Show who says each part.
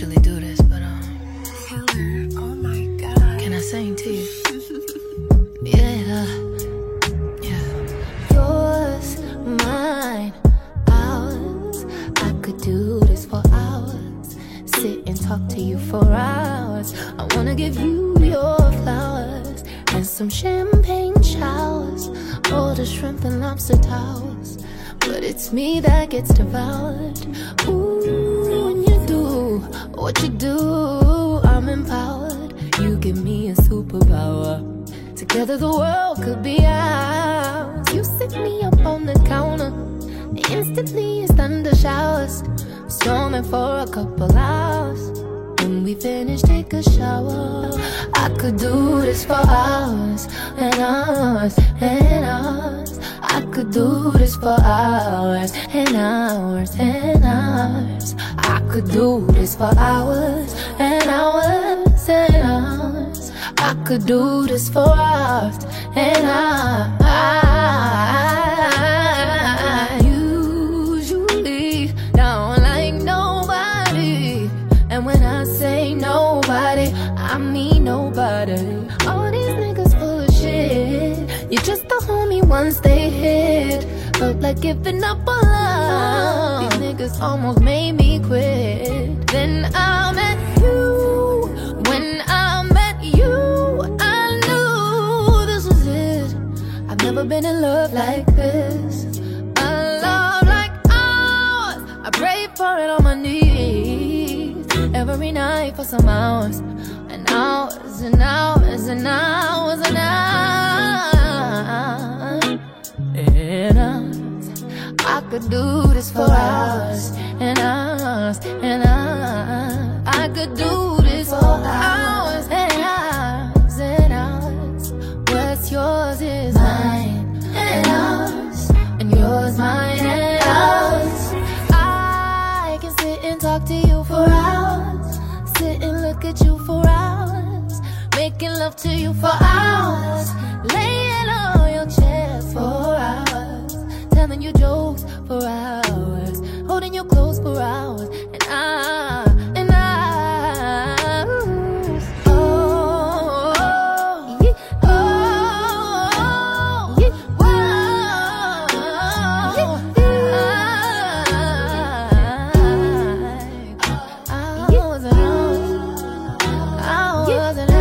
Speaker 1: usually do this, but um. Oh my god. Can I sing to you? yeah. Yeah.
Speaker 2: Yours, mine, ours. I could do this for hours. Sit and talk to you for hours. I wanna give you your flowers and some champagne showers. All the shrimp and lobster towers. But it's me that gets devoured. Ooh, what you do, I'm empowered. You give me a superpower. Together the world could be ours. You sit me up on the counter. Instantly it's thunder showers. Storming for a couple hours. When we finish, take a shower. I could do this for hours and hours and hours. I could do this for hours and hours and hours. I could do this for hours and hours and hours. I could do this for hours and hours. Usually, don't like nobody. And when I say nobody, I mean nobody. All these niggas full of shit. You're just a homie once they hit. Felt like giving up on love. These niggas almost made me quit. Then I met you. When I met you, I knew this was it. I've never been in love like this. A love like ours. I pray for it on my knees. Every night for some hours. And hours and hours and hours and hours. And hours. I could do this for hours and hours and hours. Could do this for hours and hours and hours. What's yours is mine and ours, and yours mine and ours. I can sit and talk to you for hours, sit and look at you for hours, making love to you for hours, laying on your chest for hours, telling you jokes for hours, wasn't